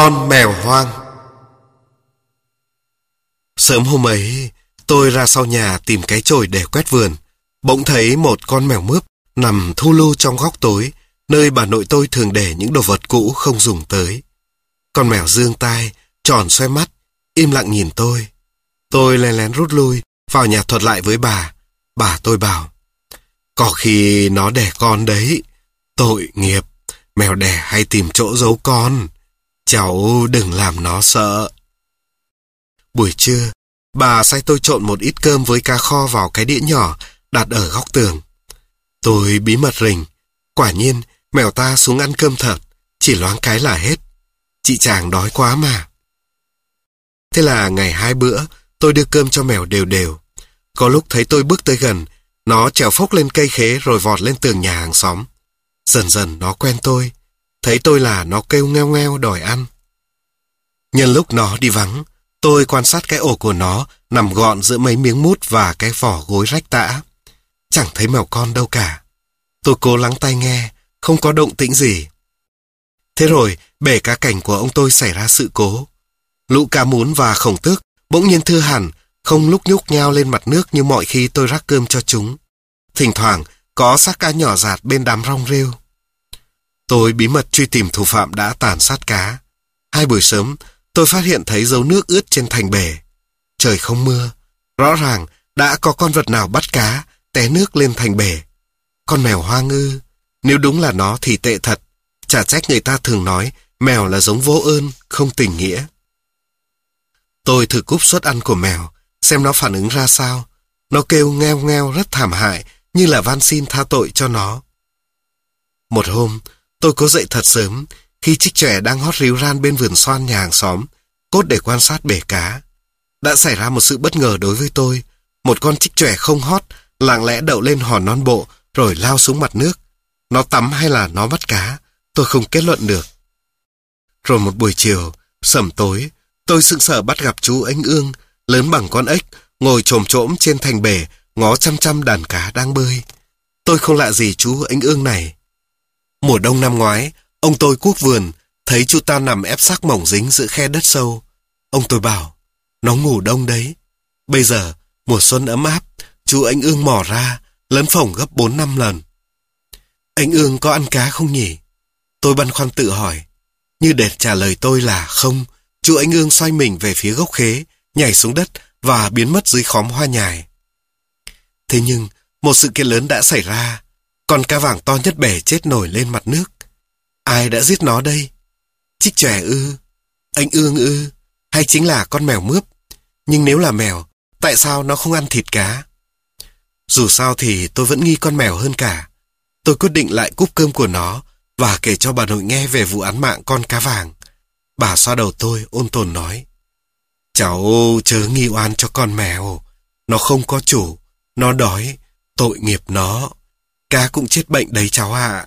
Con mèo hoang Sớm hôm ấy, tôi ra sau nhà tìm cái chổi để quét vườn. Bỗng thấy một con mèo mướp nằm thu lưu trong góc tối, nơi bà nội tôi thường để những đồ vật cũ không dùng tới. Con mèo dương tai, tròn xoay mắt, im lặng nhìn tôi. Tôi lén lén rút lui, vào nhà thuật lại với bà. Bà tôi bảo, có khi nó đẻ con đấy. Tội nghiệp, mèo đẻ hay tìm chỗ giấu con. Cháu đừng làm nó sợ. Buổi trưa, bà sai tôi trộn một ít cơm với cá kho vào cái đĩa nhỏ đặt ở góc tường. Tôi bí mật rình. Quả nhiên, mèo ta xuống ăn cơm thật, chỉ loáng cái là hết. Chị chàng đói quá mà. Thế là ngày hai bữa, tôi đưa cơm cho mèo đều đều. Có lúc thấy tôi bước tới gần, nó trèo phốc lên cây khế rồi vọt lên tường nhà hàng xóm. Dần dần nó quen tôi. Thấy tôi là nó kêu ngheo ngheo đòi ăn. Nhân lúc nó đi vắng, tôi quan sát cái ổ của nó nằm gọn giữa mấy miếng mút và cái vỏ gối rách tã. Chẳng thấy mèo con đâu cả. Tôi cố lắng tai nghe, không có động tĩnh gì. Thế rồi, bể cá cảnh của ông tôi xảy ra sự cố. Lũ cá muốn và khổng tước bỗng nhiên thưa hẳn, không lúc nhúc nhao lên mặt nước như mọi khi tôi rắc cơm cho chúng. Thỉnh thoảng, có xác cá nhỏ giạt bên đám rong rêu. Tôi bí mật truy tìm thủ phạm đã tàn sát cá. Hai buổi sớm, tôi phát hiện thấy dấu nước ướt trên thành bể. Trời không mưa. Rõ ràng, đã có con vật nào bắt cá, té nước lên thành bể. Con mèo hoa ngư. Nếu đúng là nó thì tệ thật. Chả trách người ta thường nói mèo là giống vô ơn, không tình nghĩa. Tôi thử cúp suất ăn của mèo, xem nó phản ứng ra sao. Nó kêu ngheo ngheo rất thảm hại, như là van xin tha tội cho nó. Một hôm, tôi cố dậy thật sớm, khi chiếc trẻ đang hót ríu ran bên vườn xoan nhà hàng xóm, cốt để quan sát bể cá. Đã xảy ra một sự bất ngờ đối với tôi. Một con chích trẻ không hót, lặng lẽ đậu lên hòn non bộ, rồi lao xuống mặt nước. Nó tắm hay là nó bắt cá, tôi không kết luận được. Rồi một buổi chiều, sẩm tối, tôi sững sờ bắt gặp chú anh ương, lớn bằng con ếch, ngồi trồm trỗm trên thành bể, ngó chăm chăm đàn cá đang bơi. Tôi không lạ gì chú anh ương này. Mùa đông năm ngoái, ông tôi cuốc vườn, thấy chú ta nằm ép xác mỏng dính giữa khe đất sâu. Ông tôi bảo, nó ngủ đông đấy. Bây giờ, mùa xuân ấm áp, chú anh ương mò ra, lớn phòng gấp 4 năm lần. Anh ương có ăn cá không nhỉ? Tôi băn khoăn tự hỏi. Như để trả lời tôi là không, chú anh ương xoay mình về phía gốc khế, nhảy xuống đất và biến mất dưới khóm hoa nhài. Thế nhưng, một sự kiện lớn đã xảy ra. Con cá vàng to nhất bể chết nổi lên mặt nước. Ai đã giết nó đây? Chích trẻ ư? Anh ương ư? Hay chính là con mèo mướp? Nhưng nếu là mèo, tại sao nó không ăn thịt cá? Dù sao thì tôi vẫn nghi con mèo hơn cả. Tôi quyết định lại cúp cơm của nó và kể cho bà nội nghe về vụ án mạng con cá vàng. Bà xoa đầu tôi ôn tồn nói. Cháu chớ nghi oan cho con mèo. Nó không có chủ. Nó đói. Tội nghiệp nó. Cá cũng chết bệnh đấy cháu ạ.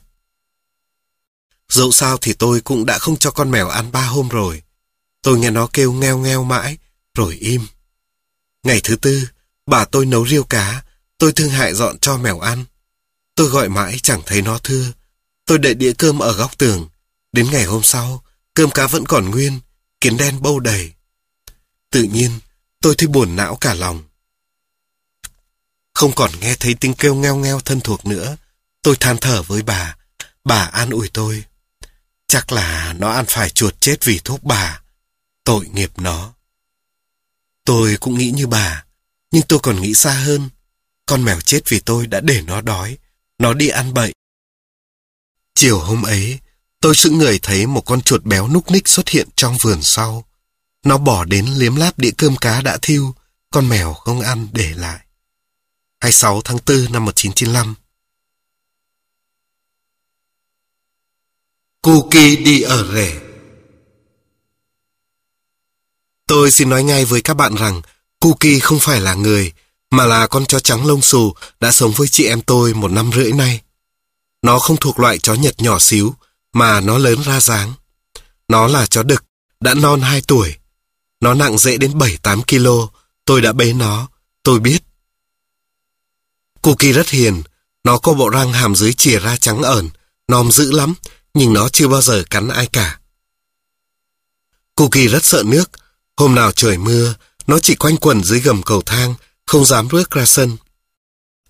Dẫu sao thì tôi cũng đã không cho con mèo ăn ba hôm rồi. Tôi nghe nó kêu ngheo ngheo mãi, rồi im. Ngày thứ tư, bà tôi nấu riêu cá, tôi thương hại dọn cho mèo ăn. Tôi gọi mãi chẳng thấy nó thưa. Tôi để đĩa cơm ở góc tường. Đến ngày hôm sau, cơm cá vẫn còn nguyên, kiến đen bâu đầy. Tự nhiên, tôi thấy buồn não cả lòng. Không còn nghe thấy tiếng kêu ngheo ngheo thân thuộc nữa. Tôi than thở với bà. Bà an ủi tôi. Chắc là nó ăn phải chuột chết vì thuốc bà. Tội nghiệp nó. Tôi cũng nghĩ như bà, nhưng tôi còn nghĩ xa hơn. Con mèo chết vì tôi đã để nó đói, nó đi ăn bậy. Chiều hôm ấy, tôi sững người thấy một con chuột béo núc ních xuất hiện trong vườn sau. Nó bỏ đến liếm láp đĩa cơm cá đã thiêu, con mèo không ăn để lại. 26 tháng 4 năm 1995 Cookie đi ở rể Tôi xin nói ngay với các bạn rằng Cookie không phải là người, mà là con chó trắng lông xù đã sống với chị em tôi một năm rưỡi nay. Nó không thuộc loại chó nhật nhỏ xíu, mà nó lớn ra dáng. Nó là chó đực, đã non 2 tuổi. Nó nặng dễ đến 7-8 kg, tôi đã bế nó, tôi biết. Cookie rất hiền, nó có bộ răng hàm dưới chìa ra trắng ẩn, nom dữ lắm, nhưng nó chưa bao giờ cắn ai cả. Cookie rất sợ nước. Hôm nào trời mưa, nó chỉ quanh quẩn dưới gầm cầu thang, không dám bước ra sân.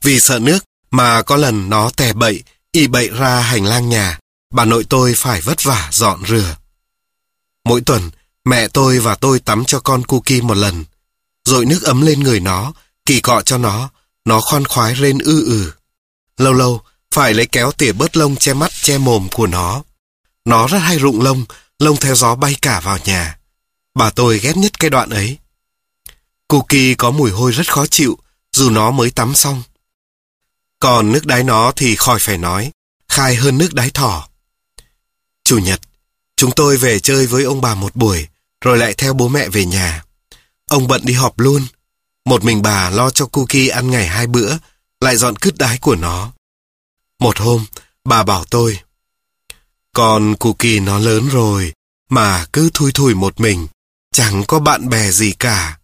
Vì sợ nước mà có lần nó tè bậy, y bậy ra hành lang nhà, bà nội tôi phải vất vả dọn rửa. Mỗi tuần, mẹ tôi và tôi tắm cho con Cookie một lần. Rồi nước ấm lên người nó, kỳ cọ cho nó, nó khoan khoái lên ư ử. Lâu lâu, phải lấy kéo tỉa bớt lông che mắt che mồm của nó. Nó rất hay rụng lông, lông theo gió bay cả vào nhà. Bà tôi ghét nhất cái đoạn ấy. Cookie có mùi hôi rất khó chịu, dù nó mới tắm xong. Còn nước đáy nó thì khỏi phải nói, khai hơn nước đáy thỏ. Chủ nhật, chúng tôi về chơi với ông bà một buổi, rồi lại theo bố mẹ về nhà. Ông bận đi họp luôn. Một mình bà lo cho Cookie ăn ngày hai bữa, lại dọn cứt đái của nó. Một hôm, bà bảo tôi, Con Cookie nó lớn rồi, mà cứ thui thủi một mình, chẳng có bạn bè gì cả.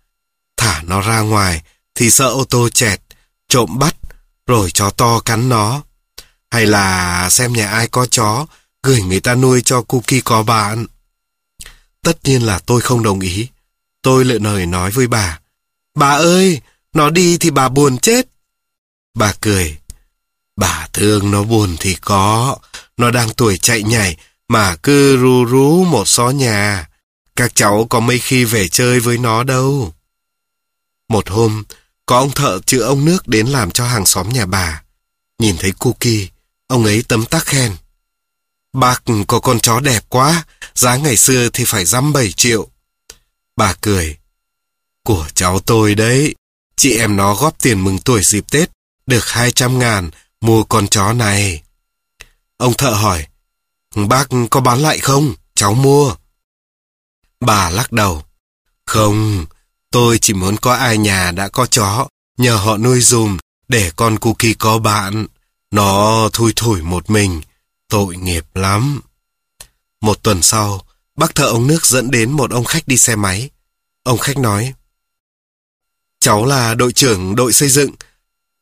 Thả nó ra ngoài thì sợ ô tô chẹt, trộm bắt, rồi chó to cắn nó. Hay là xem nhà ai có chó, gửi người ta nuôi cho Cookie có bạn. Tất nhiên là tôi không đồng ý. Tôi lựa lời nói với bà. Bà ơi, nó đi thì bà buồn chết. Bà cười. Bà thương nó buồn thì có. Nó đang tuổi chạy nhảy mà cứ ru rú một xó nhà. Các cháu có mấy khi về chơi với nó đâu. Một hôm, có ông thợ chữa ông nước đến làm cho hàng xóm nhà bà. Nhìn thấy Cookie, ông ấy tấm tắc khen. Bác có con chó đẹp quá, giá ngày xưa thì phải dăm bảy triệu. Bà cười. Của cháu tôi đấy, chị em nó góp tiền mừng tuổi dịp Tết, được hai trăm ngàn, mua con chó này. Ông thợ hỏi, bác có bán lại không? Cháu mua. Bà lắc đầu. Không, tôi chỉ muốn có ai nhà đã có chó, nhờ họ nuôi dùm, để con Cookie có bạn. Nó thui thủi một mình, tội nghiệp lắm. Một tuần sau, bác thợ ống nước dẫn đến một ông khách đi xe máy. Ông khách nói, Cháu là đội trưởng đội xây dựng.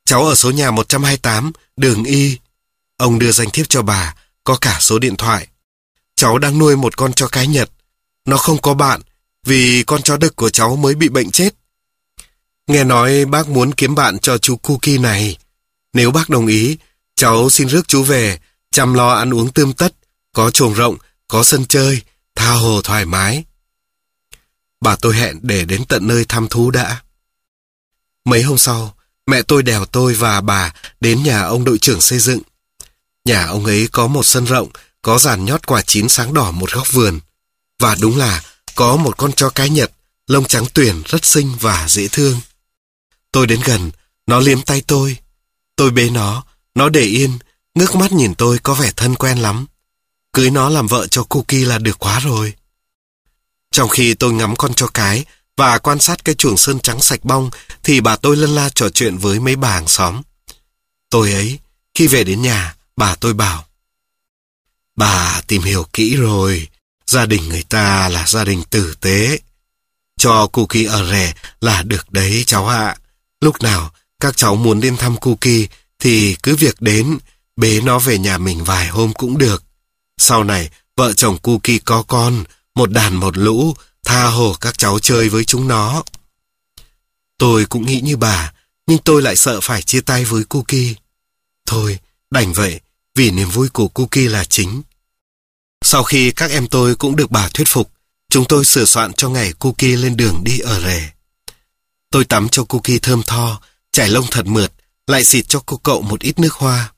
Cháu ở số nhà 128, đường Y. Ông đưa danh thiếp cho bà, có cả số điện thoại. Cháu đang nuôi một con chó cái Nhật. Nó không có bạn, vì con chó đực của cháu mới bị bệnh chết. Nghe nói bác muốn kiếm bạn cho chú Cookie này. Nếu bác đồng ý, cháu xin rước chú về, chăm lo ăn uống tươm tất, có chuồng rộng, có sân chơi, tha hồ thoải mái. Bà tôi hẹn để đến tận nơi thăm thú đã. Mấy hôm sau, mẹ tôi đèo tôi và bà đến nhà ông đội trưởng xây dựng. Nhà ông ấy có một sân rộng, có giàn nhót quả chín sáng đỏ một góc vườn. Và đúng là có một con chó cái nhật, lông trắng tuyển rất xinh và dễ thương. Tôi đến gần, nó liếm tay tôi. Tôi bế nó, nó để yên, ngước mắt nhìn tôi có vẻ thân quen lắm. Cưới nó làm vợ cho Cookie là được quá rồi. Trong khi tôi ngắm con chó cái và quan sát cái chuồng sơn trắng sạch bong thì bà tôi lân la trò chuyện với mấy bà hàng xóm. Tôi ấy, khi về đến nhà, bà tôi bảo Bà tìm hiểu kỹ rồi, gia đình người ta là gia đình tử tế. Cho Cookie ở rẻ là được đấy cháu ạ. Lúc nào các cháu muốn đến thăm Cookie thì cứ việc đến, bế nó về nhà mình vài hôm cũng được. Sau này, vợ chồng Cookie có con, một đàn một lũ, tha hồ các cháu chơi với chúng nó. Tôi cũng nghĩ như bà, nhưng tôi lại sợ phải chia tay với Cookie. Thôi, đành vậy, vì niềm vui của Cookie là chính. Sau khi các em tôi cũng được bà thuyết phục, chúng tôi sửa soạn cho ngày Cookie lên đường đi ở rể. Tôi tắm cho Cookie thơm tho, chải lông thật mượt, lại xịt cho cô cậu một ít nước hoa.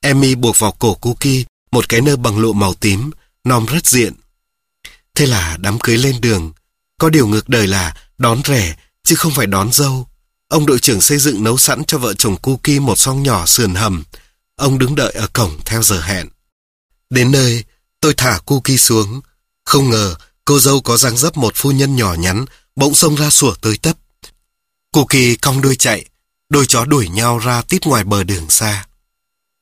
Emmy buộc vào cổ Cookie một cái nơ bằng lụa màu tím, nom rất diện. Thế là đám cưới lên đường. Có điều ngược đời là đón rẻ, chứ không phải đón dâu. Ông đội trưởng xây dựng nấu sẵn cho vợ chồng Cookie một song nhỏ sườn hầm. Ông đứng đợi ở cổng theo giờ hẹn. Đến nơi, tôi thả Cookie xuống. Không ngờ, cô dâu có dáng dấp một phu nhân nhỏ nhắn, bỗng xông ra sủa tới tấp. Cookie cong đuôi chạy, đôi chó đuổi nhau ra tít ngoài bờ đường xa.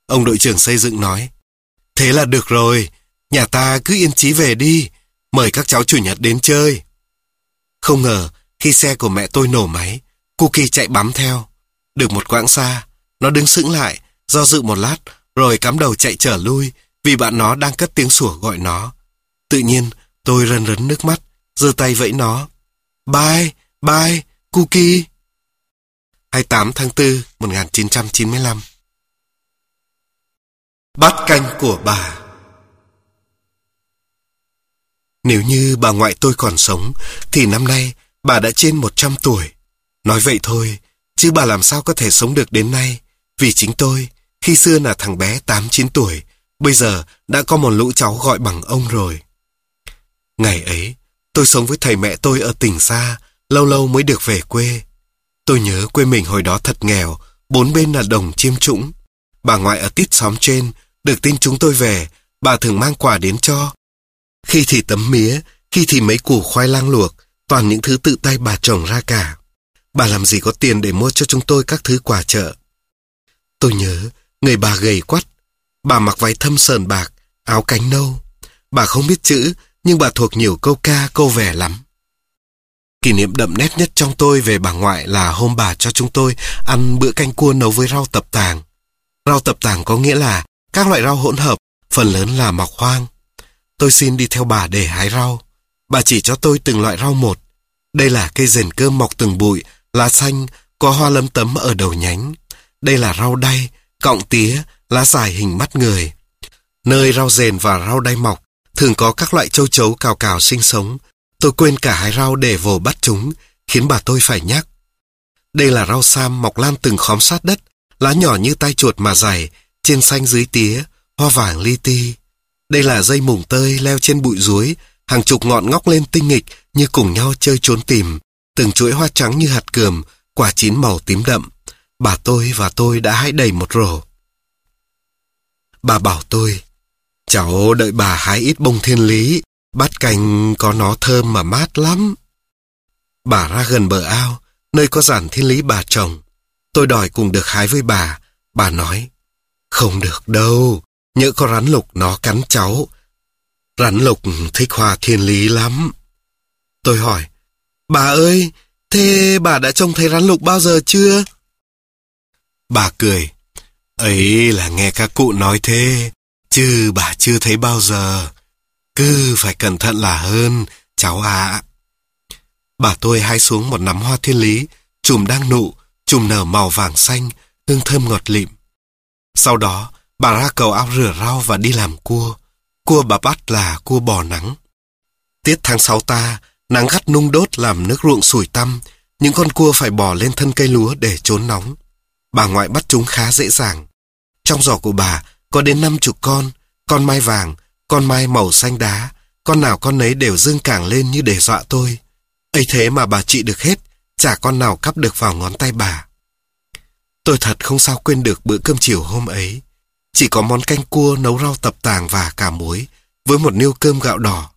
Ông đội trưởng xây dựng nói, Thế là được rồi, nhà ta cứ yên chí về đi, mời các cháu chủ nhật đến chơi. Không ngờ, khi xe của mẹ tôi nổ máy, Cookie chạy bám theo. Được một quãng xa, nó đứng sững lại, do dự một lát, rồi cắm đầu chạy trở lui, vì bạn nó đang cất tiếng sủa gọi nó. Tự nhiên, tôi rần rấn nước mắt, giơ tay vẫy nó. Bye, bye, Cookie. 28 tháng 4, 1995 Bát canh của bà nếu như bà ngoại tôi còn sống, thì năm nay bà đã trên 100 tuổi. Nói vậy thôi, chứ bà làm sao có thể sống được đến nay. Vì chính tôi, khi xưa là thằng bé 8-9 tuổi, bây giờ đã có một lũ cháu gọi bằng ông rồi. Ngày ấy, tôi sống với thầy mẹ tôi ở tỉnh xa, lâu lâu mới được về quê. Tôi nhớ quê mình hồi đó thật nghèo, bốn bên là đồng chiêm trũng. Bà ngoại ở tít xóm trên, được tin chúng tôi về, bà thường mang quà đến cho. Khi thì tấm mía, khi thì mấy củ khoai lang luộc, toàn những thứ tự tay bà trồng ra cả. Bà làm gì có tiền để mua cho chúng tôi các thứ quà chợ. Tôi nhớ, người bà gầy quắt. Bà mặc váy thâm sờn bạc, áo cánh nâu. Bà không biết chữ, nhưng bà thuộc nhiều câu ca, câu vẻ lắm. Kỷ niệm đậm nét nhất trong tôi về bà ngoại là hôm bà cho chúng tôi ăn bữa canh cua nấu với rau tập tàng. Rau tập tàng có nghĩa là các loại rau hỗn hợp, phần lớn là mọc hoang. Tôi xin đi theo bà để hái rau. Bà chỉ cho tôi từng loại rau một. Đây là cây rền cơm mọc từng bụi, lá xanh, có hoa lấm tấm ở đầu nhánh. Đây là rau đay, cọng tía, lá dài hình mắt người. Nơi rau rền và rau đay mọc, thường có các loại châu chấu cào cào sinh sống. Tôi quên cả hái rau để vồ bắt chúng, khiến bà tôi phải nhắc. Đây là rau sam mọc lan từng khóm sát đất, lá nhỏ như tay chuột mà dày, trên xanh dưới tía, hoa vàng li ti. Đây là dây mùng tơi leo trên bụi ruối, hàng chục ngọn ngóc lên tinh nghịch như cùng nhau chơi trốn tìm, từng chuỗi hoa trắng như hạt cườm, quả chín màu tím đậm. Bà tôi và tôi đã hái đầy một rổ. Bà bảo tôi, cháu đợi bà hái ít bông thiên lý, bát canh có nó thơm mà mát lắm. Bà ra gần bờ ao, nơi có giản thiên lý bà trồng. Tôi đòi cùng được hái với bà. Bà nói, không được đâu, nhỡ có rắn lục nó cắn cháu. Rắn lục thích hoa thiên lý lắm. Tôi hỏi, bà ơi, thế bà đã trông thấy rắn lục bao giờ chưa? Bà cười, ấy là nghe các cụ nói thế, chứ bà chưa thấy bao giờ. Cứ phải cẩn thận là hơn, cháu ạ. Bà tôi hái xuống một nắm hoa thiên lý, chùm đang nụ, chùm nở màu vàng xanh, hương thơm ngọt lịm. Sau đó, bà ra cầu ao rửa rau và đi làm cua. Cua bà bắt là cua bò nắng. Tiết tháng 6 ta, nắng gắt nung đốt làm nước ruộng sủi tăm, những con cua phải bò lên thân cây lúa để trốn nóng. Bà ngoại bắt chúng khá dễ dàng. Trong giỏ của bà có đến năm chục con, con mai vàng, con mai màu xanh đá, con nào con nấy đều dương càng lên như để dọa tôi. ấy thế mà bà trị được hết, chả con nào cắp được vào ngón tay bà. Tôi thật không sao quên được bữa cơm chiều hôm ấy. Chỉ có món canh cua nấu rau tập tàng và cà muối, với một niêu cơm gạo đỏ.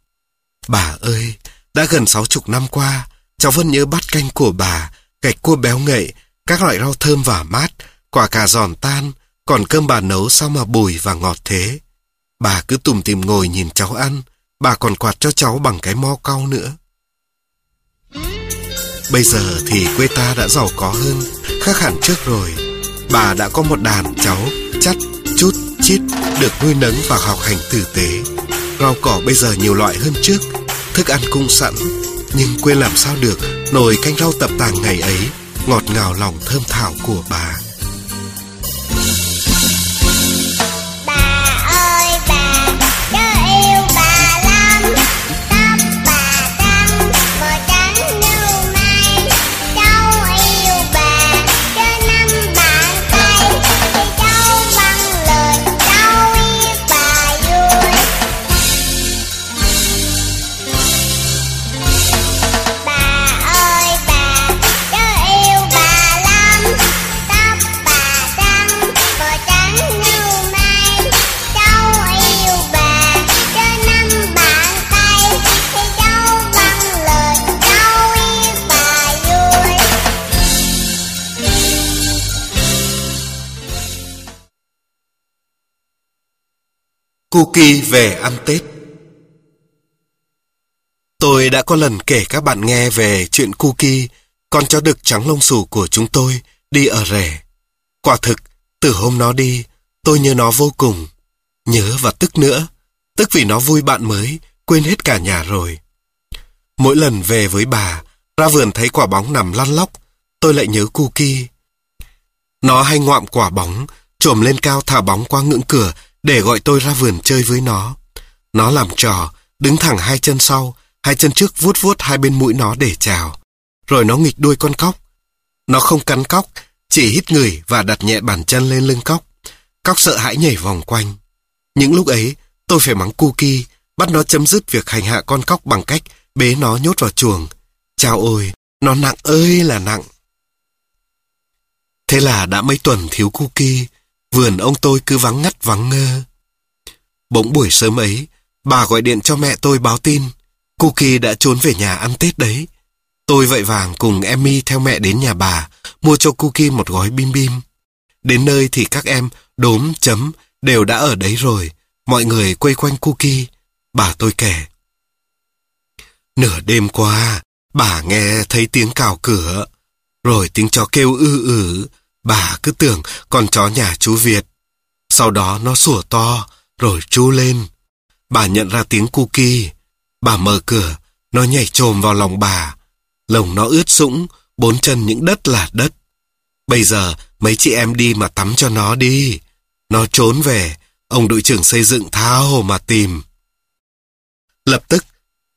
Bà ơi, đã gần sáu chục năm qua, cháu vẫn nhớ bát canh của bà, gạch cua béo ngậy, các loại rau thơm và mát, quả cà giòn tan, còn cơm bà nấu sao mà bùi và ngọt thế. Bà cứ tùm tìm ngồi nhìn cháu ăn, bà còn quạt cho cháu bằng cái mo cau nữa. Bây giờ thì quê ta đã giàu có hơn, khác hẳn trước rồi. Bà đã có một đàn cháu, chắt, chút, chít, được nuôi nấng và học hành tử tế. Rau cỏ bây giờ nhiều loại hơn trước, thức ăn cũng sẵn, nhưng quên làm sao được nồi canh rau tập tàng ngày ấy, ngọt ngào lòng thơm thảo của bà. Cookie về ăn Tết Tôi đã có lần kể các bạn nghe về chuyện Cookie, con chó đực trắng lông xù của chúng tôi, đi ở rể. Quả thực, từ hôm nó đi, tôi nhớ nó vô cùng. Nhớ và tức nữa, tức vì nó vui bạn mới, quên hết cả nhà rồi. Mỗi lần về với bà, ra vườn thấy quả bóng nằm lăn lóc, tôi lại nhớ Cookie. Nó hay ngoạm quả bóng, trồm lên cao thả bóng qua ngưỡng cửa để gọi tôi ra vườn chơi với nó. Nó làm trò, đứng thẳng hai chân sau, hai chân trước vuốt vuốt hai bên mũi nó để chào. Rồi nó nghịch đuôi con cóc. Nó không cắn cóc, chỉ hít người và đặt nhẹ bàn chân lên lưng cóc. Cóc sợ hãi nhảy vòng quanh. Những lúc ấy, tôi phải mắng Cookie, bắt nó chấm dứt việc hành hạ con cóc bằng cách bế nó nhốt vào chuồng. Chào ôi, nó nặng ơi là nặng. Thế là đã mấy tuần thiếu Cookie, vườn ông tôi cứ vắng ngắt vắng ngơ. Bỗng buổi sớm ấy, bà gọi điện cho mẹ tôi báo tin, Cookie đã trốn về nhà ăn Tết đấy. Tôi vội vàng cùng Emmy theo mẹ đến nhà bà, mua cho Cookie một gói bim bim. Đến nơi thì các em đốm, chấm đều đã ở đấy rồi. Mọi người quay quanh Cookie. Bà tôi kể. Nửa đêm qua, bà nghe thấy tiếng cào cửa, rồi tiếng chó kêu ư ử. Bà cứ tưởng con chó nhà chú Việt. Sau đó nó sủa to, rồi chú lên. Bà nhận ra tiếng Cookie. Bà mở cửa, nó nhảy trồm vào lòng bà. Lồng nó ướt sũng, bốn chân những đất là đất. Bây giờ mấy chị em đi mà tắm cho nó đi. Nó trốn về, ông đội trưởng xây dựng tha hồ mà tìm. Lập tức,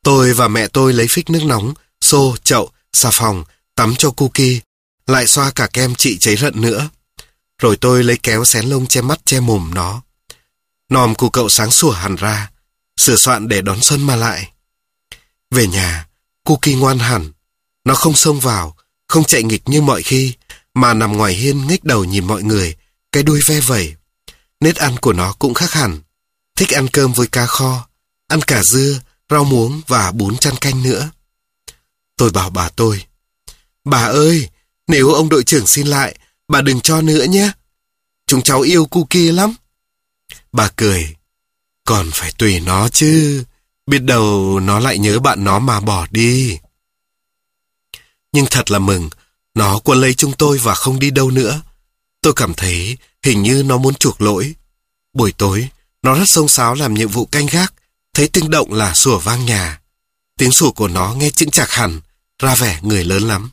tôi và mẹ tôi lấy phích nước nóng, xô, chậu, xà phòng, tắm cho Cookie, lại xoa cả kem chị cháy rận nữa. Rồi tôi lấy kéo xén lông che mắt che mồm nó. Nòm của cậu sáng sủa hẳn ra, sửa soạn để đón xuân mà lại. Về nhà, Cookie ngoan hẳn. Nó không xông vào, không chạy nghịch như mọi khi, mà nằm ngoài hiên ngách đầu nhìn mọi người, cái đuôi ve vẩy. Nết ăn của nó cũng khác hẳn. Thích ăn cơm với cá kho, ăn cả dưa, rau muống và bún chăn canh nữa. Tôi bảo bà tôi, Bà ơi, nếu ông đội trưởng xin lại, bà đừng cho nữa nhé. Chúng cháu yêu Cookie lắm. Bà cười, còn phải tùy nó chứ. Biết đâu nó lại nhớ bạn nó mà bỏ đi. Nhưng thật là mừng, nó quân lấy chúng tôi và không đi đâu nữa. Tôi cảm thấy hình như nó muốn chuộc lỗi. Buổi tối, nó rất sông sáo làm nhiệm vụ canh gác, thấy tiếng động là sủa vang nhà. Tiếng sủa của nó nghe chững chạc hẳn, ra vẻ người lớn lắm.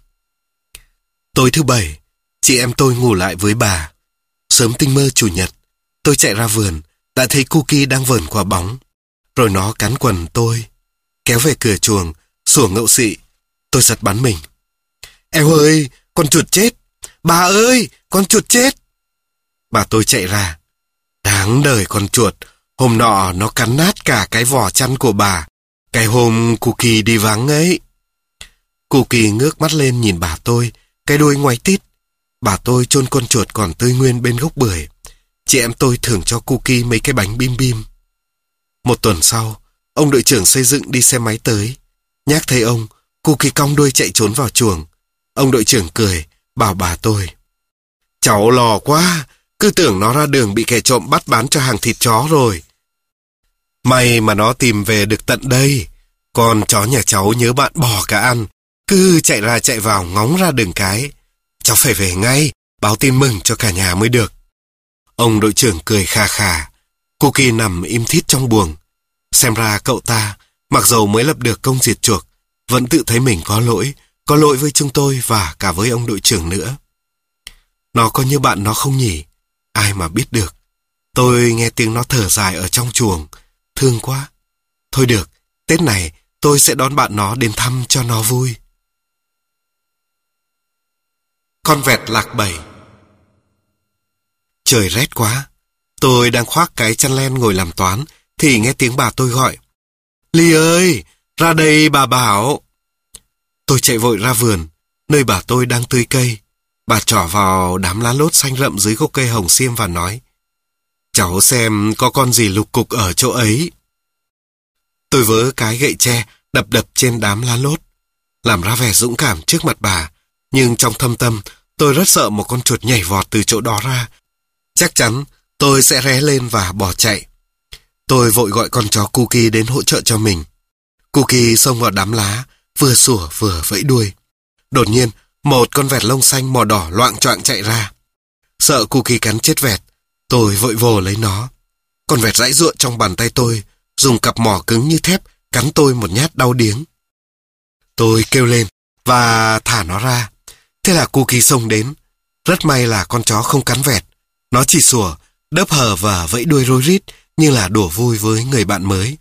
Tối thứ bảy, chị em tôi ngủ lại với bà. Sớm tinh mơ chủ nhật, tôi chạy ra vườn, đã thấy Cookie đang vờn quả bóng. Rồi nó cắn quần tôi, kéo về cửa chuồng, sủa ngậu xị. Tôi giật bắn mình. Eo ơi, con chuột chết! Bà ơi, con chuột chết! Bà tôi chạy ra. Đáng đời con chuột, hôm nọ nó cắn nát cả cái vỏ chăn của bà. Cái hôm Cookie đi vắng ấy. Cookie ngước mắt lên nhìn bà tôi, cái đuôi ngoáy tít. Bà tôi chôn con chuột còn tươi nguyên bên gốc bưởi. Chị em tôi thưởng cho Cookie mấy cái bánh bim bim. Một tuần sau, ông đội trưởng xây dựng đi xe máy tới. Nhắc thấy ông, Cookie cong đuôi chạy trốn vào chuồng. Ông đội trưởng cười, bảo bà tôi. Cháu lò quá, cứ tưởng nó ra đường bị kẻ trộm bắt bán cho hàng thịt chó rồi. May mà nó tìm về được tận đây. Còn chó nhà cháu nhớ bạn bỏ cả ăn, cứ chạy ra chạy vào ngóng ra đường cái. Cháu phải về ngay, báo tin mừng cho cả nhà mới được. Ông đội trưởng cười kha khà. Cookie nằm im thít trong buồng. Xem ra cậu ta, mặc dầu mới lập được công diệt chuộc, vẫn tự thấy mình có lỗi, có lỗi với chúng tôi và cả với ông đội trưởng nữa. Nó có như bạn nó không nhỉ? Ai mà biết được. Tôi nghe tiếng nó thở dài ở trong chuồng. Thương quá. Thôi được, Tết này tôi sẽ đón bạn nó đến thăm cho nó vui. Con vẹt lạc bầy Trời rét quá. Tôi đang khoác cái chăn len ngồi làm toán, thì nghe tiếng bà tôi gọi. Ly ơi, ra đây bà bảo. Tôi chạy vội ra vườn, nơi bà tôi đang tươi cây. Bà trỏ vào đám lá lốt xanh rậm dưới gốc cây hồng xiêm và nói. Cháu xem có con gì lục cục ở chỗ ấy. Tôi vớ cái gậy tre, đập đập trên đám lá lốt. Làm ra vẻ dũng cảm trước mặt bà, nhưng trong thâm tâm, tôi rất sợ một con chuột nhảy vọt từ chỗ đó ra. Chắc chắn tôi sẽ ré lên và bỏ chạy. Tôi vội gọi con chó Cookie đến hỗ trợ cho mình. Cookie xông vào đám lá, vừa sủa vừa vẫy đuôi. Đột nhiên, một con vẹt lông xanh màu đỏ loạn choạng chạy ra. Sợ Cookie cắn chết vẹt, tôi vội vồ lấy nó. Con vẹt rãi ruộng trong bàn tay tôi, dùng cặp mỏ cứng như thép cắn tôi một nhát đau điếng. Tôi kêu lên và thả nó ra. Thế là Cookie xông đến. Rất may là con chó không cắn vẹt. Nó chỉ sủa, đớp hờ và vẫy đuôi rối rít như là đùa vui với người bạn mới.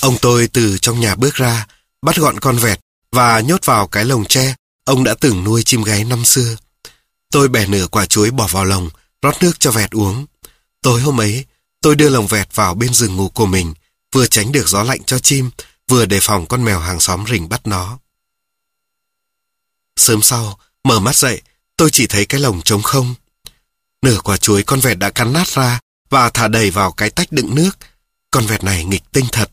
Ông tôi từ trong nhà bước ra, bắt gọn con vẹt và nhốt vào cái lồng tre ông đã từng nuôi chim gáy năm xưa. Tôi bẻ nửa quả chuối bỏ vào lồng, rót nước cho vẹt uống. Tối hôm ấy, tôi đưa lồng vẹt vào bên giường ngủ của mình, vừa tránh được gió lạnh cho chim, vừa đề phòng con mèo hàng xóm rình bắt nó. Sớm sau, mở mắt dậy, tôi chỉ thấy cái lồng trống không. Nửa quả chuối con vẹt đã cắn nát ra và thả đầy vào cái tách đựng nước. Con vẹt này nghịch tinh thật.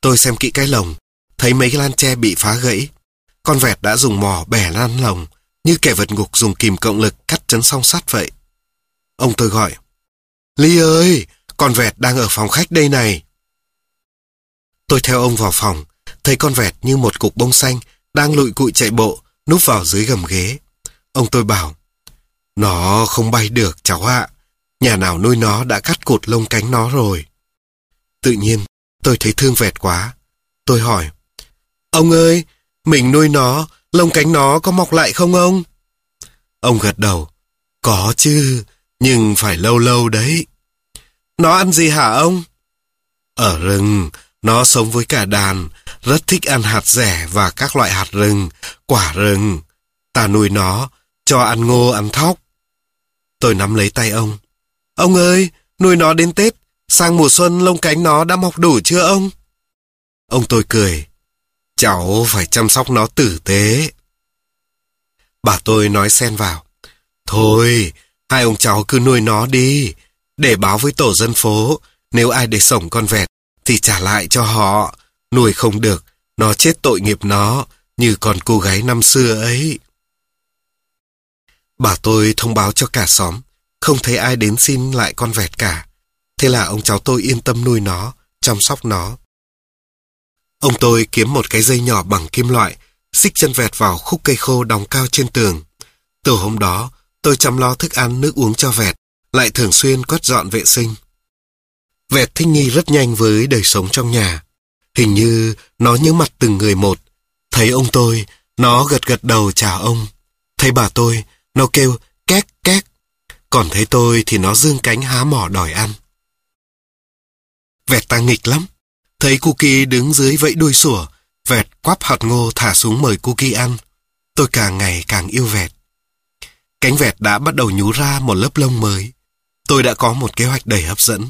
Tôi xem kỹ cái lồng, thấy mấy cái lan tre bị phá gãy. Con vẹt đã dùng mò bẻ lan lồng, như kẻ vật ngục dùng kìm cộng lực cắt chấn song sắt vậy. Ông tôi gọi, Ly ơi, con vẹt đang ở phòng khách đây này. Tôi theo ông vào phòng, thấy con vẹt như một cục bông xanh đang lụi cụi chạy bộ, núp vào dưới gầm ghế. Ông tôi bảo, nó không bay được cháu ạ. Nhà nào nuôi nó đã cắt cột lông cánh nó rồi. Tự nhiên, tôi thấy thương vẹt quá. Tôi hỏi, Ông ơi, mình nuôi nó, lông cánh nó có mọc lại không ông? Ông gật đầu, có chứ, nhưng phải lâu lâu đấy. Nó ăn gì hả ông? Ở rừng, nó sống với cả đàn, rất thích ăn hạt rẻ và các loại hạt rừng, quả rừng. Ta nuôi nó, cho ăn ngô ăn thóc. Tôi nắm lấy tay ông. Ông ơi, nuôi nó đến Tết, sang mùa xuân lông cánh nó đã mọc đủ chưa ông? Ông tôi cười. Cháu phải chăm sóc nó tử tế. Bà tôi nói xen vào. Thôi, hai ông cháu cứ nuôi nó đi. Để báo với tổ dân phố, nếu ai để sổng con vẹt, thì trả lại cho họ. Nuôi không được, nó chết tội nghiệp nó, như con cô gái năm xưa ấy. Bà tôi thông báo cho cả xóm, không thấy ai đến xin lại con vẹt cả. Thế là ông cháu tôi yên tâm nuôi nó, chăm sóc nó. Ông tôi kiếm một cái dây nhỏ bằng kim loại, xích chân vẹt vào khúc cây khô đóng cao trên tường. Từ hôm đó, tôi chăm lo thức ăn nước uống cho vẹt, lại thường xuyên quét dọn vệ sinh. Vẹt thích nghi rất nhanh với đời sống trong nhà. Hình như nó nhớ mặt từng người một. Thấy ông tôi, nó gật gật đầu chào ông. Thấy bà tôi, nó kêu két két. Còn thấy tôi thì nó dương cánh há mỏ đòi ăn. Vẹt ta nghịch lắm. Thấy Cookie đứng dưới vẫy đuôi sủa, vẹt quắp hạt ngô thả xuống mời Cookie ăn. Tôi càng ngày càng yêu vẹt. Cánh vẹt đã bắt đầu nhú ra một lớp lông mới. Tôi đã có một kế hoạch đầy hấp dẫn.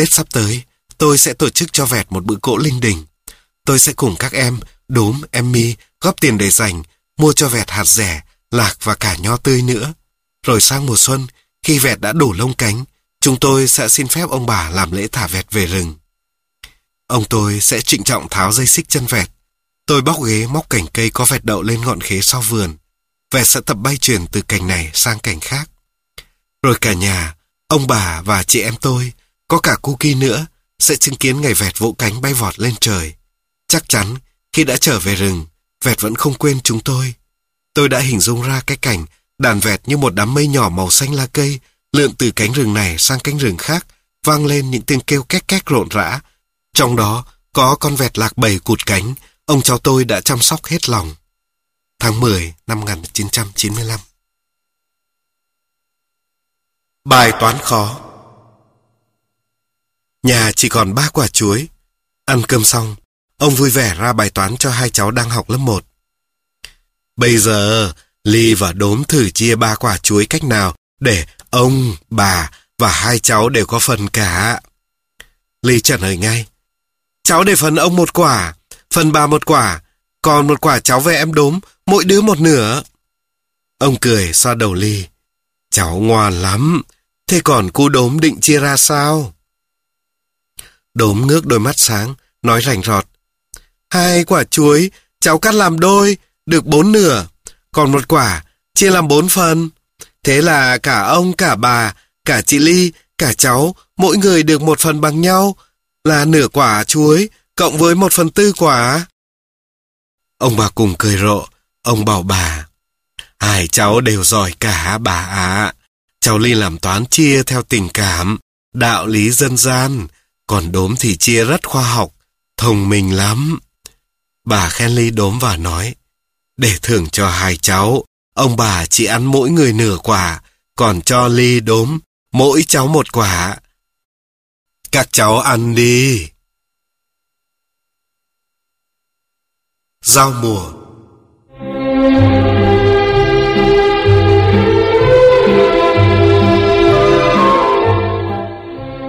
Tết sắp tới, tôi sẽ tổ chức cho vẹt một bữa cỗ linh đình. Tôi sẽ cùng các em, Đốm, Emmy, góp tiền để dành, mua cho vẹt hạt rẻ, lạc và cả nho tươi nữa. Rồi sang mùa xuân, khi vẹt đã đủ lông cánh, chúng tôi sẽ xin phép ông bà làm lễ thả vẹt về rừng. Ông tôi sẽ trịnh trọng tháo dây xích chân vẹt. Tôi bóc ghế móc cành cây có vẹt đậu lên ngọn khế sau vườn. Vẹt sẽ tập bay chuyển từ cành này sang cành khác. Rồi cả nhà, ông bà và chị em tôi, có cả Cookie nữa, sẽ chứng kiến ngày vẹt vỗ cánh bay vọt lên trời. Chắc chắn, khi đã trở về rừng, vẹt vẫn không quên chúng tôi. Tôi đã hình dung ra cái cảnh đàn vẹt như một đám mây nhỏ màu xanh lá cây lượn từ cánh rừng này sang cánh rừng khác, vang lên những tiếng kêu két két rộn rã. Trong đó có con vẹt lạc bầy cụt cánh, ông cháu tôi đã chăm sóc hết lòng. Tháng 10 năm 1995 Bài toán khó Nhà chỉ còn ba quả chuối. Ăn cơm xong, ông vui vẻ ra bài toán cho hai cháu đang học lớp 1. Bây giờ, Ly và Đốm thử chia ba quả chuối cách nào để ông, bà và hai cháu đều có phần cả. Ly trả lời ngay. Cháu để phần ông một quả, phần bà một quả, còn một quả cháu về em Đốm, mỗi đứa một nửa. Ông cười xoa đầu Ly. Cháu ngoan lắm, thế còn cô Đốm định chia ra sao? Đốm ngước đôi mắt sáng, nói rành rọt. Hai quả chuối, cháu cắt làm đôi, được bốn nửa. Còn một quả, chia làm bốn phần. Thế là cả ông, cả bà, cả chị Ly, cả cháu, mỗi người được một phần bằng nhau, là nửa quả chuối, cộng với một phần tư quả. Ông bà cùng cười rộ, ông bảo bà. Hai cháu đều giỏi cả bà ạ. Cháu Ly làm toán chia theo tình cảm, đạo lý dân gian, còn đốm thì chia rất khoa học, thông minh lắm. Bà khen ly đốm và nói, để thưởng cho hai cháu, ông bà chỉ ăn mỗi người nửa quả, còn cho ly đốm, mỗi cháu một quả. Các cháu ăn đi. Giao mùa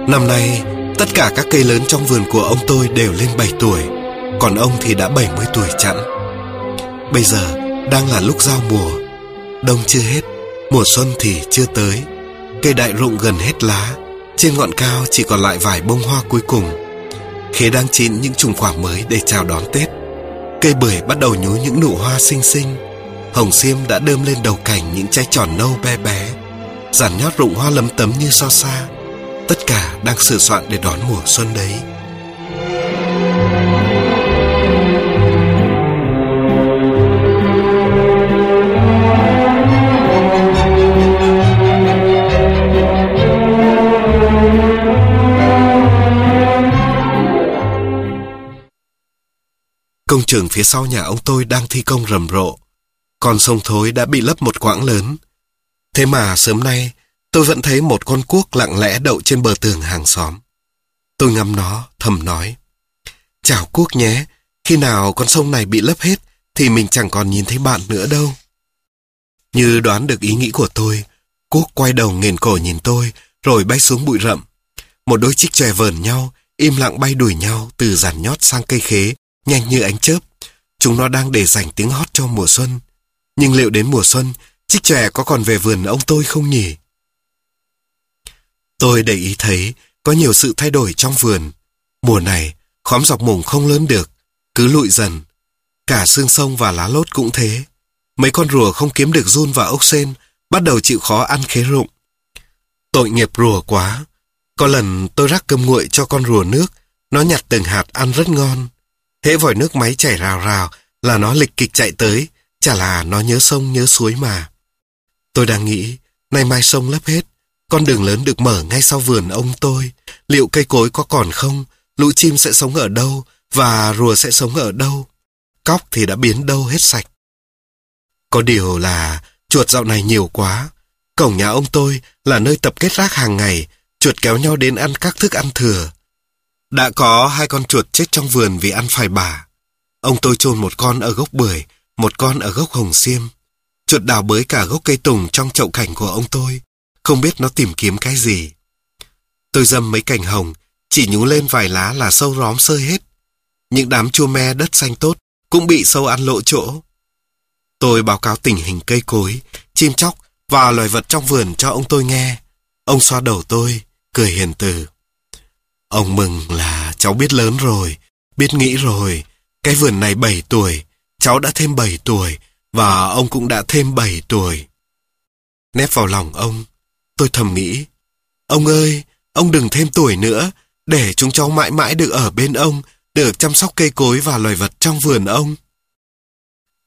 Năm nay, tất cả các cây lớn trong vườn của ông tôi đều lên 7 tuổi, còn ông thì đã 70 tuổi chẵn. Bây giờ đang là lúc giao mùa, đông chưa hết, mùa xuân thì chưa tới. Cây đại rụng gần hết lá, trên ngọn cao chỉ còn lại vài bông hoa cuối cùng. Khế đang chín những chùm quả mới để chào đón Tết. Cây bưởi bắt đầu nhú những nụ hoa xinh xinh. Hồng xiêm đã đơm lên đầu cành những trái tròn nâu bé bé. Giản nhót rụng hoa lấm tấm như so xa. Tất cả đang sửa soạn để đón mùa xuân đấy. Công trường phía sau nhà ông tôi đang thi công rầm rộ. Con sông Thối đã bị lấp một quãng lớn. Thế mà sớm nay, tôi vẫn thấy một con cuốc lặng lẽ đậu trên bờ tường hàng xóm. Tôi ngắm nó, thầm nói. Chào cuốc nhé, khi nào con sông này bị lấp hết, thì mình chẳng còn nhìn thấy bạn nữa đâu. Như đoán được ý nghĩ của tôi, cuốc quay đầu nghền cổ nhìn tôi, rồi bay xuống bụi rậm. Một đôi chiếc chòe vờn nhau, im lặng bay đuổi nhau từ giàn nhót sang cây khế, nhanh như ánh chớp. Chúng nó đang để dành tiếng hót cho mùa xuân. Nhưng liệu đến mùa xuân, chiếc chòe có còn về vườn ông tôi không nhỉ? Tôi để ý thấy có nhiều sự thay đổi trong vườn. Mùa này, khóm dọc mùng không lớn được, cứ lụi dần. Cả xương sông và lá lốt cũng thế. Mấy con rùa không kiếm được run và ốc sên, bắt đầu chịu khó ăn khế rụng. Tội nghiệp rùa quá. Có lần tôi rắc cơm nguội cho con rùa nước, nó nhặt từng hạt ăn rất ngon. Hễ vòi nước máy chảy rào rào là nó lịch kịch chạy tới, chả là nó nhớ sông nhớ suối mà. Tôi đang nghĩ, nay mai sông lấp hết, con đường lớn được mở ngay sau vườn ông tôi. Liệu cây cối có còn không? Lũ chim sẽ sống ở đâu? Và rùa sẽ sống ở đâu? Cóc thì đã biến đâu hết sạch. Có điều là chuột dạo này nhiều quá. Cổng nhà ông tôi là nơi tập kết rác hàng ngày, chuột kéo nhau đến ăn các thức ăn thừa. Đã có hai con chuột chết trong vườn vì ăn phải bà. Ông tôi chôn một con ở gốc bưởi, một con ở gốc hồng xiêm. Chuột đào bới cả gốc cây tùng trong chậu cảnh của ông tôi. Không biết nó tìm kiếm cái gì. Tôi dâm mấy cành hồng, chỉ nhú lên vài lá là sâu róm sơi hết. Những đám chua me đất xanh tốt cũng bị sâu ăn lộ chỗ. Tôi báo cáo tình hình cây cối, chim chóc và loài vật trong vườn cho ông tôi nghe. Ông xoa đầu tôi, cười hiền từ. Ông mừng là cháu biết lớn rồi, biết nghĩ rồi. Cái vườn này 7 tuổi, cháu đã thêm 7 tuổi, và ông cũng đã thêm 7 tuổi. Nép vào lòng ông, tôi thầm nghĩ, ông ơi, ông đừng thêm tuổi nữa, để chúng cháu mãi mãi được ở bên ông, được chăm sóc cây cối và loài vật trong vườn ông.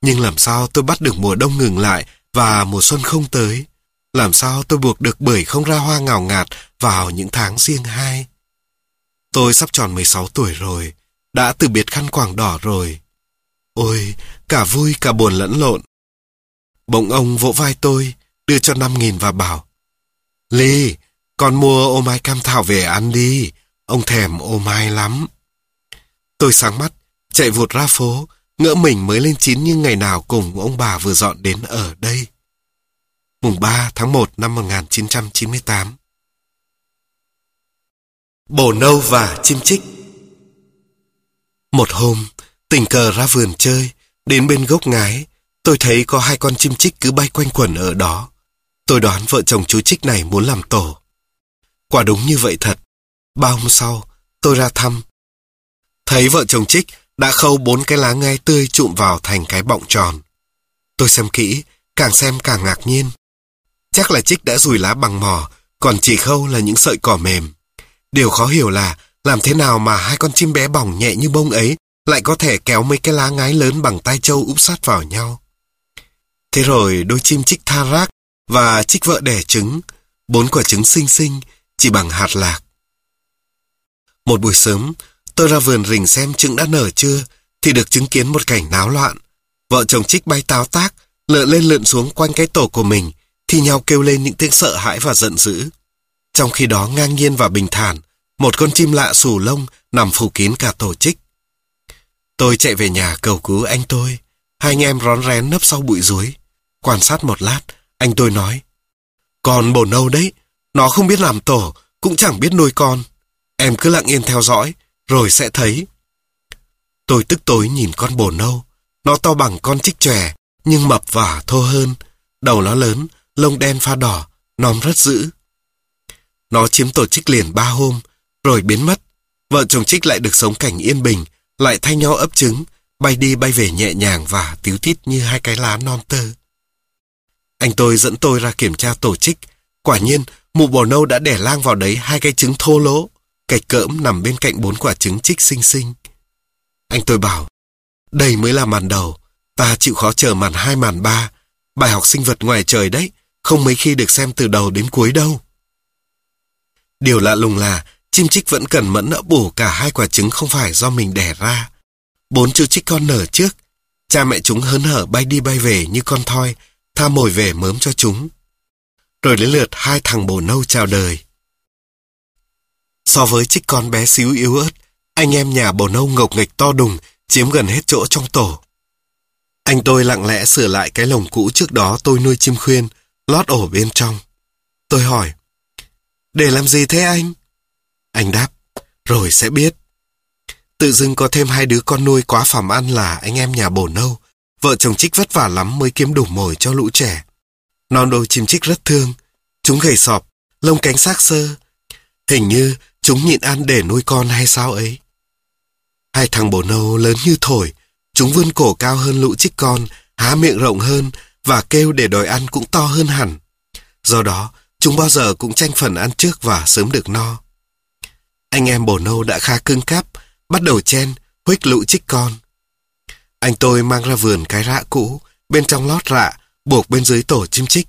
Nhưng làm sao tôi bắt được mùa đông ngừng lại và mùa xuân không tới? Làm sao tôi buộc được bưởi không ra hoa ngào ngạt vào những tháng riêng hai? Tôi sắp tròn 16 tuổi rồi, đã từ biệt khăn quàng đỏ rồi. Ôi, cả vui cả buồn lẫn lộn. Bỗng ông vỗ vai tôi, đưa cho 5 nghìn và bảo. Ly, con mua ô mai cam thảo về ăn đi, ông thèm ô mai lắm. Tôi sáng mắt, chạy vụt ra phố, ngỡ mình mới lên chín như ngày nào cùng ông bà vừa dọn đến ở đây. Mùng 3 tháng 1 năm 1998 Bồ nâu và chim chích Một hôm, tình cờ ra vườn chơi, đến bên gốc ngái, tôi thấy có hai con chim chích cứ bay quanh quẩn ở đó. Tôi đoán vợ chồng chú trích này muốn làm tổ. Quả đúng như vậy thật. Ba hôm sau, tôi ra thăm. Thấy vợ chồng trích đã khâu bốn cái lá ngai tươi trụm vào thành cái bọng tròn. Tôi xem kỹ, càng xem càng ngạc nhiên. Chắc là trích đã rùi lá bằng mỏ, còn chỉ khâu là những sợi cỏ mềm. Điều khó hiểu là làm thế nào mà hai con chim bé bỏng nhẹ như bông ấy lại có thể kéo mấy cái lá ngái lớn bằng tay trâu úp sát vào nhau. Thế rồi đôi chim chích tha rác và chích vợ đẻ trứng, bốn quả trứng xinh xinh chỉ bằng hạt lạc. Một buổi sớm, tôi ra vườn rình xem trứng đã nở chưa, thì được chứng kiến một cảnh náo loạn. Vợ chồng Trích bay táo tác, lượn lên lượn xuống quanh cái tổ của mình, thì nhau kêu lên những tiếng sợ hãi và giận dữ. Trong khi đó ngang nhiên và bình thản, một con chim lạ xù lông nằm phủ kín cả tổ Trích. Tôi chạy về nhà cầu cứu anh tôi. Hai anh em rón rén nấp sau bụi rối. Quan sát một lát, anh tôi nói. Con bồ nâu đấy, nó không biết làm tổ, cũng chẳng biết nuôi con. Em cứ lặng yên theo dõi, rồi sẽ thấy. Tôi tức tối nhìn con bồ nâu. Nó to bằng con chích chòe, nhưng mập và thô hơn. Đầu nó lớn, lông đen pha đỏ, nóm rất dữ. Nó chiếm tổ trích liền ba hôm, rồi biến mất. Vợ chồng trích lại được sống cảnh yên bình, lại thay nhau ấp trứng, bay đi bay về nhẹ nhàng và tiếu tít như hai cái lá non tơ. Anh tôi dẫn tôi ra kiểm tra tổ trích. Quả nhiên, mụ bò nâu đã đẻ lang vào đấy hai cái trứng thô lỗ, cạch cỡm nằm bên cạnh bốn quả trứng trích xinh xinh. Anh tôi bảo, đây mới là màn đầu, ta chịu khó chờ màn hai màn ba. Bài học sinh vật ngoài trời đấy, không mấy khi được xem từ đầu đến cuối đâu. Điều lạ lùng là, chim trích vẫn cần mẫn nỡ bổ cả hai quả trứng không phải do mình đẻ ra. Bốn chú trích con nở trước, cha mẹ chúng hớn hở bay đi bay về như con thoi, tha mồi về mớm cho chúng. Rồi đến lượt hai thằng bồ nâu chào đời. So với chiếc con bé xíu yếu ớt, anh em nhà bồ nâu ngộc nghịch to đùng, chiếm gần hết chỗ trong tổ. Anh tôi lặng lẽ sửa lại cái lồng cũ trước đó tôi nuôi chim khuyên, lót ổ bên trong. Tôi hỏi, để làm gì thế anh? Anh đáp, rồi sẽ biết. Tự dưng có thêm hai đứa con nuôi quá phẩm ăn là anh em nhà bồ nâu. Vợ chồng Trích vất vả lắm mới kiếm đủ mồi cho lũ trẻ. Non đôi chim Trích rất thương. Chúng gầy sọp, lông cánh xác sơ. Hình như chúng nhịn ăn để nuôi con hay sao ấy. Hai thằng bồ nâu lớn như thổi. Chúng vươn cổ cao hơn lũ Trích con, há miệng rộng hơn và kêu để đòi ăn cũng to hơn hẳn. Do đó, chúng bao giờ cũng tranh phần ăn trước và sớm được no. Anh em bồ nâu đã khá cưng cáp, bắt đầu chen, huých lũ trích con. Anh tôi mang ra vườn cái rạ cũ, bên trong lót rạ, buộc bên dưới tổ chim chích.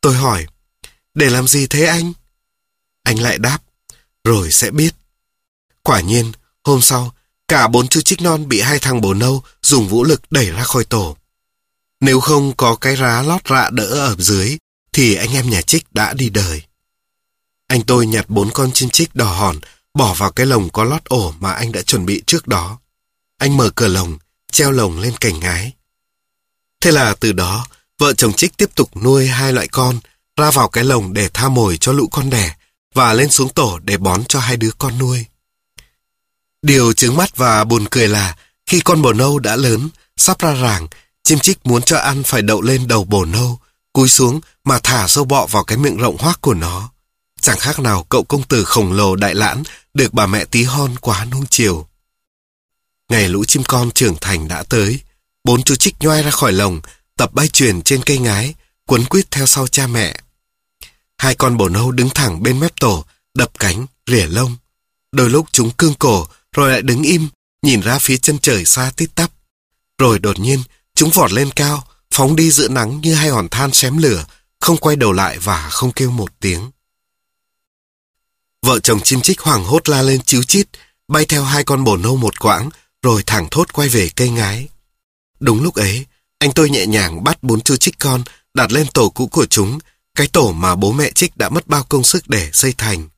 Tôi hỏi, để làm gì thế anh? Anh lại đáp, rồi sẽ biết. Quả nhiên, hôm sau, cả bốn chú chích non bị hai thằng bồ nâu dùng vũ lực đẩy ra khỏi tổ. Nếu không có cái rá lót rạ đỡ ở dưới, thì anh em nhà chích đã đi đời. Anh tôi nhặt bốn con chim chích đỏ hòn bỏ vào cái lồng có lót ổ mà anh đã chuẩn bị trước đó. Anh mở cửa lồng, treo lồng lên cành ngái. Thế là từ đó, vợ chồng Trích tiếp tục nuôi hai loại con, ra vào cái lồng để tha mồi cho lũ con đẻ, và lên xuống tổ để bón cho hai đứa con nuôi. Điều chứng mắt và buồn cười là, khi con bồ nâu đã lớn, sắp ra ràng, chim Trích muốn cho ăn phải đậu lên đầu bồ nâu, cúi xuống mà thả sâu bọ vào cái miệng rộng hoác của nó. Chẳng khác nào cậu công tử khổng lồ đại lãn được bà mẹ tí hon quá nung chiều. Ngày lũ chim con trưởng thành đã tới, bốn chú chích nhoai ra khỏi lồng, tập bay truyền trên cây ngái, quấn quýt theo sau cha mẹ. Hai con bồ nâu đứng thẳng bên mép tổ, đập cánh, rỉa lông. Đôi lúc chúng cương cổ, rồi lại đứng im, nhìn ra phía chân trời xa tít tắp. Rồi đột nhiên, chúng vọt lên cao, phóng đi giữa nắng như hai hòn than xém lửa, không quay đầu lại và không kêu một tiếng. Vợ chồng chim chích hoảng hốt la lên chíu chít, bay theo hai con bồ nâu một quãng, rồi thẳng thốt quay về cây ngái. Đúng lúc ấy, anh tôi nhẹ nhàng bắt bốn chú chích con đặt lên tổ cũ của chúng, cái tổ mà bố mẹ chích đã mất bao công sức để xây thành.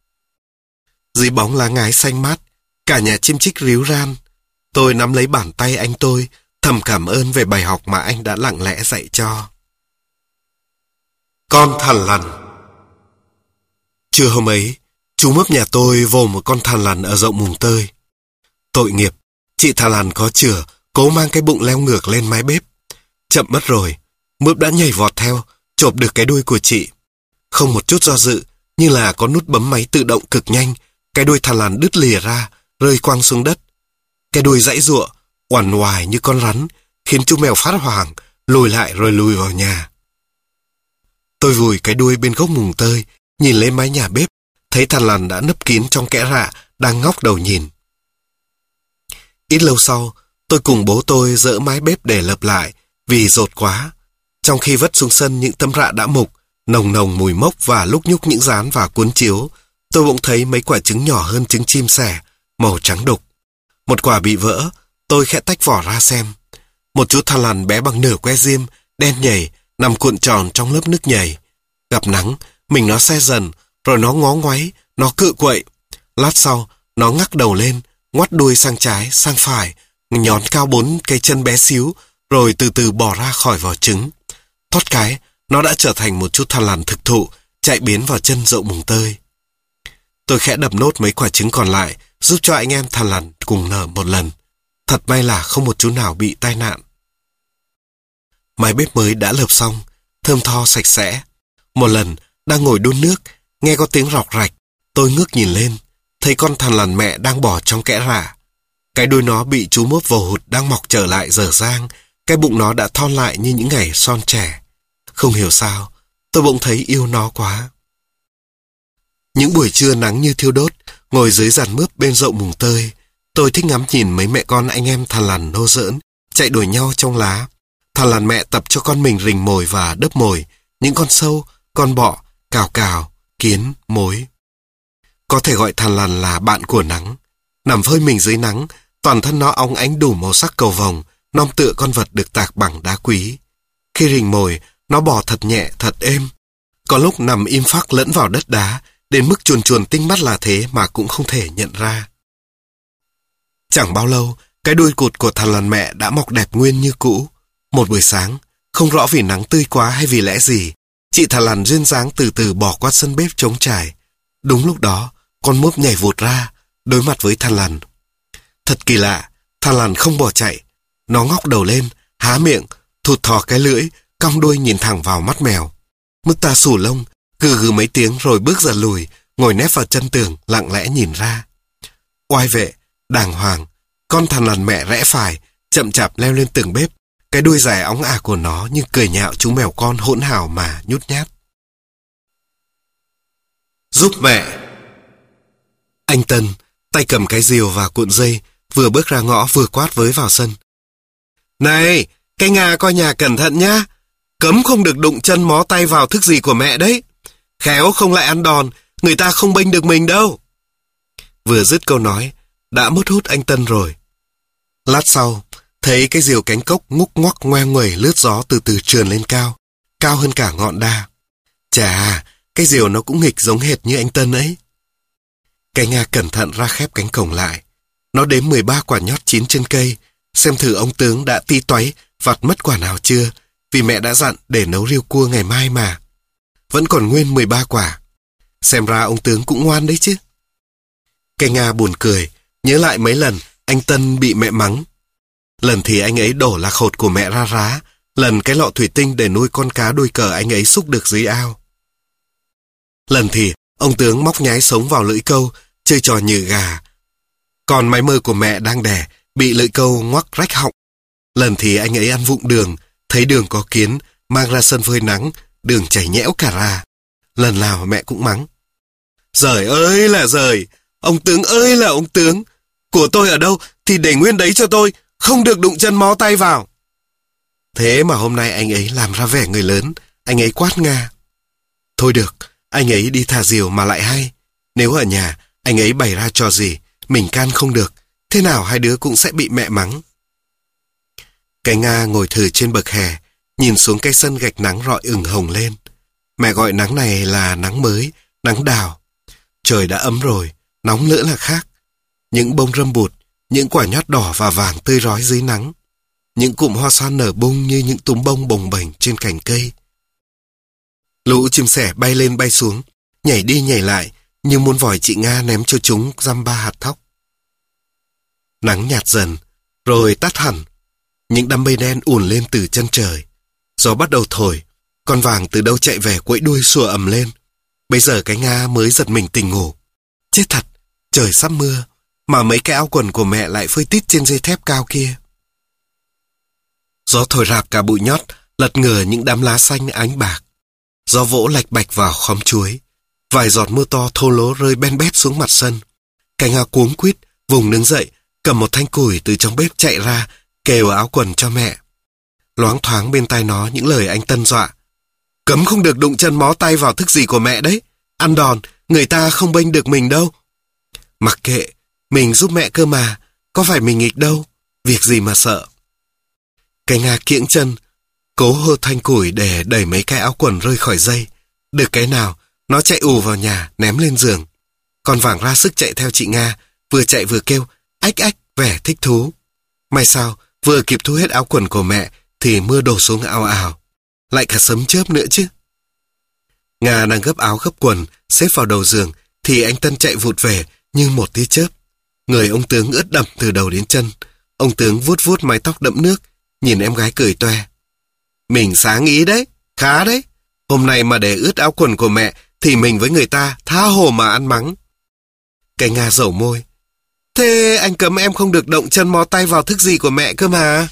Dưới bóng lá ngái xanh mát, cả nhà chim chích ríu ran. Tôi nắm lấy bàn tay anh tôi, thầm cảm ơn về bài học mà anh đã lặng lẽ dạy cho. Con thằn lằn Trưa hôm ấy, Chú mướp nhà tôi vô một con thằn lằn ở rộng mùng tơi. Tội nghiệp, chị thằn Lan có chửa, cố mang cái bụng leo ngược lên mái bếp. Chậm mất rồi, mướp đã nhảy vọt theo, chộp được cái đuôi của chị. Không một chút do dự, như là có nút bấm máy tự động cực nhanh, cái đuôi thằn Lan đứt lìa ra, rơi quang xuống đất. Cái đuôi dãy ruộng, oằn hoài như con rắn, khiến chú mèo phát hoảng, lùi lại rồi lùi vào nhà. Tôi vùi cái đuôi bên gốc mùng tơi, nhìn lên mái nhà bếp, thấy thằn lằn đã nấp kín trong kẽ rạ, đang ngóc đầu nhìn. Ít lâu sau, tôi cùng bố tôi dỡ mái bếp để lợp lại, vì rột quá. Trong khi vất xuống sân những tấm rạ đã mục, nồng nồng mùi mốc và lúc nhúc những rán và cuốn chiếu, tôi bỗng thấy mấy quả trứng nhỏ hơn trứng chim sẻ, màu trắng đục. Một quả bị vỡ, Tôi khẽ tách vỏ ra xem. Một chú thằn lằn bé bằng nửa que diêm, đen nhảy, nằm cuộn tròn trong lớp nước nhảy. Gặp nắng, mình nó xe dần, rồi nó ngó ngoáy, nó cự quậy. Lát sau, nó ngắc đầu lên, ngoắt đuôi sang trái, sang phải, nhón cao bốn cái chân bé xíu, rồi từ từ bỏ ra khỏi vỏ trứng. Thoát cái, nó đã trở thành một chút thằn lằn thực thụ, chạy biến vào chân rộng mùng tơi. Tôi khẽ đập nốt mấy quả trứng còn lại, giúp cho anh em thằn lằn cùng nở một lần. Thật may là không một chú nào bị tai nạn. Mái bếp mới đã lợp xong, thơm tho sạch sẽ. Một lần, đang ngồi đun nước, nghe có tiếng rọc rạch, tôi ngước nhìn lên, thấy con thằn lằn mẹ đang bỏ trong kẽ rả. Cái đuôi nó bị chú mốt vồ hụt đang mọc trở lại dở dang, cái bụng nó đã thon lại như những ngày son trẻ. Không hiểu sao, tôi bỗng thấy yêu nó quá. Những buổi trưa nắng như thiêu đốt, ngồi dưới giàn mướp bên rậu mùng tơi, tôi thích ngắm nhìn mấy mẹ con anh em thằn lằn nô giỡn, chạy đuổi nhau trong lá. Thằn lằn mẹ tập cho con mình rình mồi và đớp mồi, những con sâu, con bọ, cào cào, kiến, mối. Có thể gọi thằn lằn là bạn của nắng. Nằm phơi mình dưới nắng, toàn thân nó óng ánh đủ màu sắc cầu vồng, non tựa con vật được tạc bằng đá quý. Khi rình mồi, nó bò thật nhẹ, thật êm. Có lúc nằm im phắc lẫn vào đất đá, đến mức chuồn chuồn tinh mắt là thế mà cũng không thể nhận ra. Chẳng bao lâu, cái đuôi cụt của thằn lằn mẹ đã mọc đẹp nguyên như cũ. Một buổi sáng, không rõ vì nắng tươi quá hay vì lẽ gì, chị thằn lằn duyên dáng từ từ bỏ qua sân bếp trống trải. Đúng lúc đó, con mướp nhảy vụt ra, đối mặt với thằn lằn. Thật kỳ lạ, thằn lằn không bỏ chạy. Nó ngóc đầu lên, há miệng, thụt thò cái lưỡi, cong đuôi nhìn thẳng vào mắt mèo. Mức ta sủ lông, gừ gừ mấy tiếng rồi bước ra lùi, ngồi nép vào chân tường, lặng lẽ nhìn ra. Oai vệ, đàng hoàng, con thằn lằn mẹ rẽ phải, chậm chạp leo lên tường bếp, cái đuôi dài óng ả của nó như cười nhạo chú mèo con hỗn hào mà nhút nhát. Giúp mẹ! Anh Tân, tay cầm cái diều và cuộn dây, vừa bước ra ngõ vừa quát với vào sân. Này, cái Nga coi nhà cẩn thận nhá. Cấm không được đụng chân mó tay vào thức gì của mẹ đấy. Khéo không lại ăn đòn, người ta không bênh được mình đâu. Vừa dứt câu nói, đã mất hút anh Tân rồi. Lát sau, thấy cái diều cánh cốc ngúc ngoắc ngoe nguẩy lướt gió từ từ trườn lên cao, cao hơn cả ngọn đa. Chà, cái diều nó cũng nghịch giống hệt như anh Tân ấy. Cái Nga cẩn thận ra khép cánh cổng lại. Nó đếm 13 quả nhót chín trên cây, xem thử ông tướng đã ti toáy, vặt mất quả nào chưa, vì mẹ đã dặn để nấu riêu cua ngày mai mà. Vẫn còn nguyên 13 quả. Xem ra ông tướng cũng ngoan đấy chứ. cái Nga buồn cười, nhớ lại mấy lần anh Tân bị mẹ mắng. Lần thì anh ấy đổ lạc hột của mẹ ra rá, lần cái lọ thủy tinh để nuôi con cá đuôi cờ anh ấy xúc được dưới ao. Lần thì ông tướng móc nhái sống vào lưỡi câu, chơi trò như gà. Còn máy mơ của mẹ đang đẻ, bị lưỡi câu ngoắc rách họng. Lần thì anh ấy ăn vụng đường, thấy đường có kiến, mang ra sân phơi nắng, đường chảy nhẽo cả ra. Lần nào mẹ cũng mắng. Giời ơi là giời, ông tướng ơi là ông tướng, của tôi ở đâu thì để nguyên đấy cho tôi, không được đụng chân mó tay vào. Thế mà hôm nay anh ấy làm ra vẻ người lớn, anh ấy quát Nga. Thôi được, anh ấy đi thả diều mà lại hay. Nếu ở nhà, anh ấy bày ra trò gì, mình can không được, thế nào hai đứa cũng sẽ bị mẹ mắng. Cái Nga ngồi thử trên bậc hè, nhìn xuống cây sân gạch nắng rọi ửng hồng lên. Mẹ gọi nắng này là nắng mới, nắng đào. Trời đã ấm rồi, nóng nữa là khác. Những bông râm bụt, những quả nhót đỏ và vàng tươi rói dưới nắng. Những cụm hoa xoan nở bung như những túm bông bồng bềnh trên cành cây. Lũ chim sẻ bay lên bay xuống, nhảy đi nhảy lại, như muốn vòi chị Nga ném cho chúng răm ba hạt thóc. Nắng nhạt dần, rồi tắt hẳn. Những đám mây đen ùn lên từ chân trời. Gió bắt đầu thổi, con vàng từ đâu chạy về quẫy đuôi sủa ầm lên. Bây giờ cái Nga mới giật mình tỉnh ngủ. Chết thật, trời sắp mưa, mà mấy cái áo quần của mẹ lại phơi tít trên dây thép cao kia. Gió thổi rạp cả bụi nhót, lật ngửa những đám lá xanh ánh bạc. Gió vỗ lạch bạch vào khóm chuối. Vài giọt mưa to thô lố rơi ben bét xuống mặt sân. Cảnh Hà cuống quýt, vùng đứng dậy, cầm một thanh củi từ trong bếp chạy ra, kêu áo quần cho mẹ. Loáng thoáng bên tai nó những lời anh Tân dọa. Cấm không được đụng chân mó tay vào thức gì của mẹ đấy. Ăn đòn, người ta không bênh được mình đâu. Mặc kệ, mình giúp mẹ cơ mà, có phải mình nghịch đâu. Việc gì mà sợ? Cái Nga kiễng chân, cố hơ thanh củi để đẩy mấy cái áo quần rơi khỏi dây. Được cái nào, nó chạy ù vào nhà, ném lên giường. Con vàng ra sức chạy theo chị Nga, vừa chạy vừa kêu, ách ách, vẻ thích thú. May sao, vừa kịp thu hết áo quần của mẹ, thì mưa đổ xuống ào ào. Lại cả sấm chớp nữa chứ. Nga đang gấp áo gấp quần, xếp vào đầu giường, thì anh Tân chạy vụt về như một tia chớp. Người ông tướng ướt đậm từ đầu đến chân. Ông tướng vuốt vuốt mái tóc đẫm nước, nhìn em gái cười toe. Mình sáng ý đấy, khá đấy. Hôm nay mà để ướt áo quần của mẹ thì mình với người ta tha hồ mà ăn mắng. Cái Nga dầu môi. Thế anh cấm em không được động chân mò tay vào thức gì của mẹ cơ mà.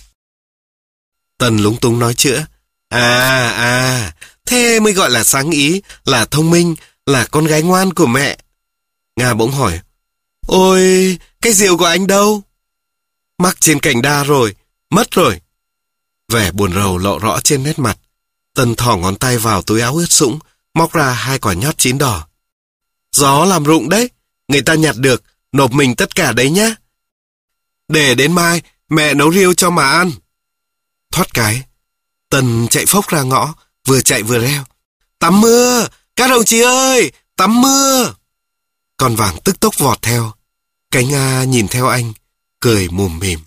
Tần lúng túng nói chữa. À, à, thế mới gọi là sáng ý, là thông minh, là con gái ngoan của mẹ. Nga bỗng hỏi. Ôi, cái rượu của anh đâu? Mắc trên cành đa rồi, mất rồi. Vẻ buồn rầu lộ rõ trên nét mặt. Tần thỏ ngón tay vào túi áo ướt sũng, móc ra hai quả nhót chín đỏ. Gió làm rụng đấy, người ta nhặt được, nộp mình tất cả đấy nhá. Để đến mai, mẹ nấu riêu cho mà ăn. Thoát cái, Tần chạy phốc ra ngõ, vừa chạy vừa reo. Tắm mưa, các đồng chí ơi, tắm mưa. Con vàng tức tốc vọt theo. Cái Nga nhìn theo anh, cười mùm mỉm.